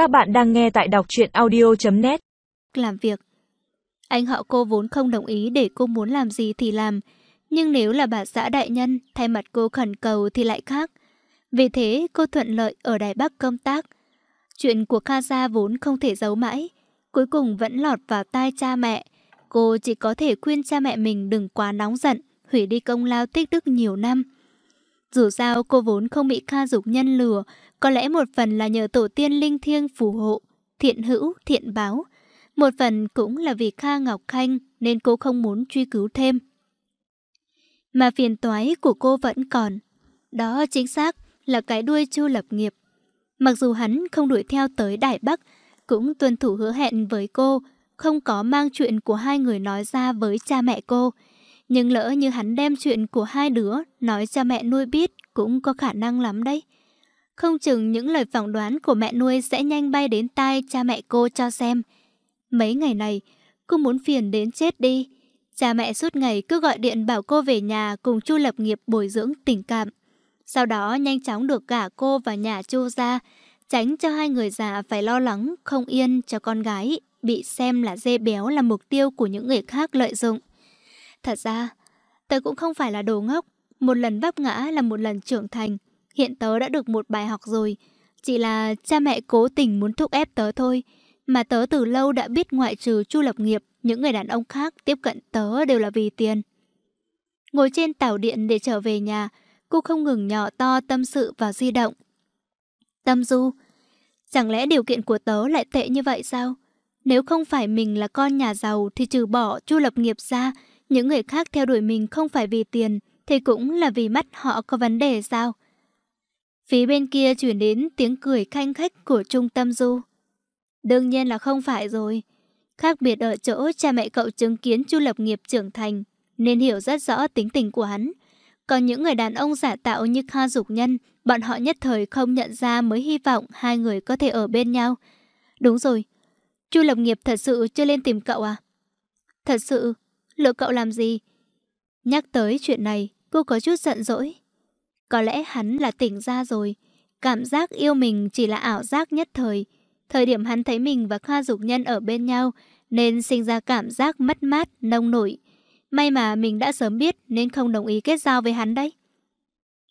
Các bạn đang nghe tại đọc truyện audio.net Làm việc. Anh họ cô vốn không đồng ý để cô muốn làm gì thì làm. Nhưng nếu là bà xã đại nhân, Thay mặt cô khẩn cầu thì lại khác. Vì thế, cô thuận lợi ở Đài Bắc công tác. Chuyện của Kha Gia vốn không thể giấu mãi. Cuối cùng vẫn lọt vào tai cha mẹ. Cô chỉ có thể khuyên cha mẹ mình đừng quá nóng giận, Hủy đi công lao tích đức nhiều năm. Dù sao, cô vốn không bị Kha Dục Nhân lừa có lẽ một phần là nhờ tổ tiên linh thiêng phù hộ, thiện hữu, thiện báo. Một phần cũng là vì Kha Ngọc Khanh nên cô không muốn truy cứu thêm. Mà phiền toái của cô vẫn còn. Đó chính xác là cái đuôi chu lập nghiệp. Mặc dù hắn không đuổi theo tới Đại Bắc, cũng tuân thủ hứa hẹn với cô, không có mang chuyện của hai người nói ra với cha mẹ cô. Nhưng lỡ như hắn đem chuyện của hai đứa nói cha mẹ nuôi biết cũng có khả năng lắm đấy. Không chừng những lời phỏng đoán của mẹ nuôi sẽ nhanh bay đến tai cha mẹ cô cho xem. Mấy ngày này, cô muốn phiền đến chết đi. Cha mẹ suốt ngày cứ gọi điện bảo cô về nhà cùng Chu lập nghiệp bồi dưỡng tình cảm. Sau đó nhanh chóng được gả cô vào nhà Chu ra, tránh cho hai người già phải lo lắng, không yên cho con gái, bị xem là dê béo là mục tiêu của những người khác lợi dụng. Thật ra, tôi cũng không phải là đồ ngốc, một lần vấp ngã là một lần trưởng thành. Hiện tớ đã được một bài học rồi. Chỉ là cha mẹ cố tình muốn thúc ép tớ thôi. Mà tớ từ lâu đã biết ngoại trừ Chu Lập Nghiệp, những người đàn ông khác tiếp cận tớ đều là vì tiền. Ngồi trên tàu điện để trở về nhà, cô không ngừng nhỏ to tâm sự vào di động. Tâm Du, chẳng lẽ điều kiện của tớ lại tệ như vậy sao? Nếu không phải mình là con nhà giàu thì trừ bỏ Chu Lập Nghiệp ra, những người khác theo đuổi mình không phải vì tiền thì cũng là vì mắt họ có vấn đề sao? Phía bên kia chuyển đến tiếng cười khanh khách của Trung Tâm Du. Đương nhiên là không phải rồi. Khác biệt ở chỗ cha mẹ cậu chứng kiến Chu Lập Nghiệp trưởng thành, nên hiểu rất rõ tính tình của hắn. Còn những người đàn ông giả tạo như Kha Dục Nhân, bọn họ nhất thời không nhận ra mới hy vọng hai người có thể ở bên nhau. Đúng rồi, Chu Lập Nghiệp thật sự chưa lên tìm cậu à? Thật sự, lựa cậu làm gì? Nhắc tới chuyện này, cô có chút giận dỗi. Có lẽ hắn là tỉnh ra rồi. Cảm giác yêu mình chỉ là ảo giác nhất thời. Thời điểm hắn thấy mình và Kha Dục Nhân ở bên nhau, nên sinh ra cảm giác mất mát, nông nổi. May mà mình đã sớm biết nên không đồng ý kết giao với hắn đấy.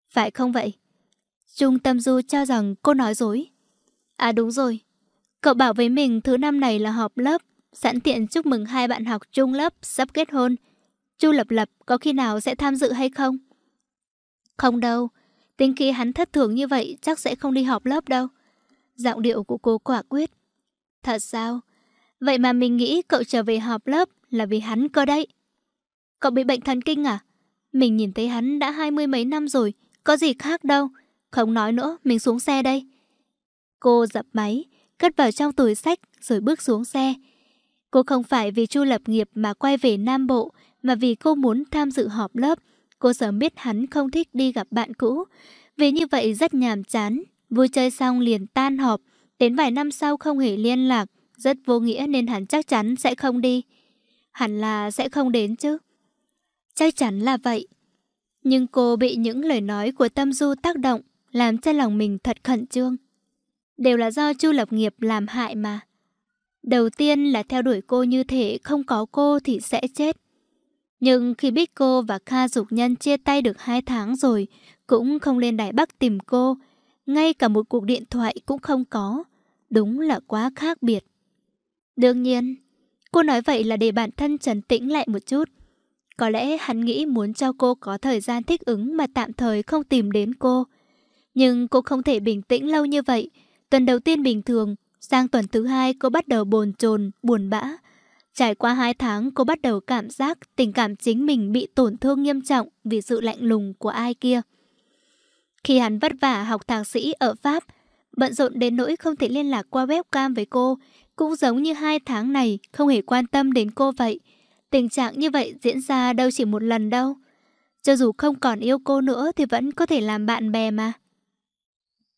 Phải không vậy? Trung Tâm Du cho rằng cô nói dối. À đúng rồi. Cậu bảo với mình thứ năm này là họp lớp, sẵn tiện chúc mừng hai bạn học chung lớp sắp kết hôn. Chu Lập Lập có khi nào sẽ tham dự hay không? Không đâu, tính khi hắn thất thường như vậy chắc sẽ không đi họp lớp đâu. Giọng điệu của cô quả quyết. Thật sao? Vậy mà mình nghĩ cậu trở về họp lớp là vì hắn cơ đấy. Cậu bị bệnh thần kinh à? Mình nhìn thấy hắn đã hai mươi mấy năm rồi, có gì khác đâu. Không nói nữa, mình xuống xe đây. Cô dập máy, cất vào trong túi sách rồi bước xuống xe. Cô không phải vì Chu lập nghiệp mà quay về Nam Bộ, mà vì cô muốn tham dự họp lớp. Cô sớm biết hắn không thích đi gặp bạn cũ. Vì như vậy rất nhàm chán. Vui chơi xong liền tan họp. Đến vài năm sau không hề liên lạc. Rất vô nghĩa nên hắn chắc chắn sẽ không đi. Hẳn là sẽ không đến chứ. Chắc chắn là vậy. Nhưng cô bị những lời nói của Tâm Du tác động, làm cho lòng mình thật khẩn trương. Đều là do Chu Lập Nghiệp làm hại mà. Đầu tiên là theo đuổi cô như thế, không có cô thì sẽ chết. Nhưng khi biết cô và Kha Dục Nhân chia tay được 2 tháng rồi, cũng không lên Đài Bắc tìm cô, ngay cả một cuộc điện thoại cũng không có. Đúng là quá khác biệt. Đương nhiên, cô nói vậy là để bản thân trấn tĩnh lại một chút. Có lẽ hắn nghĩ muốn cho cô có thời gian thích ứng mà tạm thời không tìm đến cô. Nhưng cô không thể bình tĩnh lâu như vậy. Tuần đầu tiên bình thường, sang tuần thứ hai cô bắt đầu bồn chồn, buồn bã. Trải qua hai tháng cô bắt đầu cảm giác tình cảm chính mình bị tổn thương nghiêm trọng vì sự lạnh lùng của ai kia. Khi hắn vất vả học thạc sĩ ở Pháp, bận rộn đến nỗi không thể liên lạc qua webcam với cô, cũng giống như hai tháng này không hề quan tâm đến cô vậy. Tình trạng như vậy diễn ra đâu chỉ một lần đâu. Cho dù không còn yêu cô nữa thì vẫn có thể làm bạn bè mà.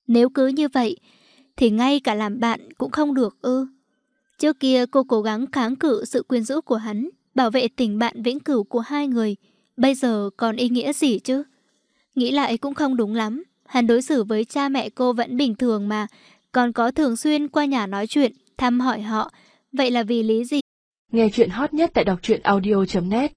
Nếu cứ như vậy, thì ngay cả làm bạn cũng không được ư. Trước kia cô cố gắng kháng cự sự quyến rũ của hắn, bảo vệ tình bạn vĩnh cửu của hai người. Bây giờ còn ý nghĩa gì chứ? Nghĩ lại cũng không đúng lắm. Hắn đối xử với cha mẹ cô vẫn bình thường mà. còn có thường xuyên qua nhà nói chuyện, thăm hỏi họ. Vậy là vì lý gì? Nghe chuyện hot nhất tại đọc truyện audio.net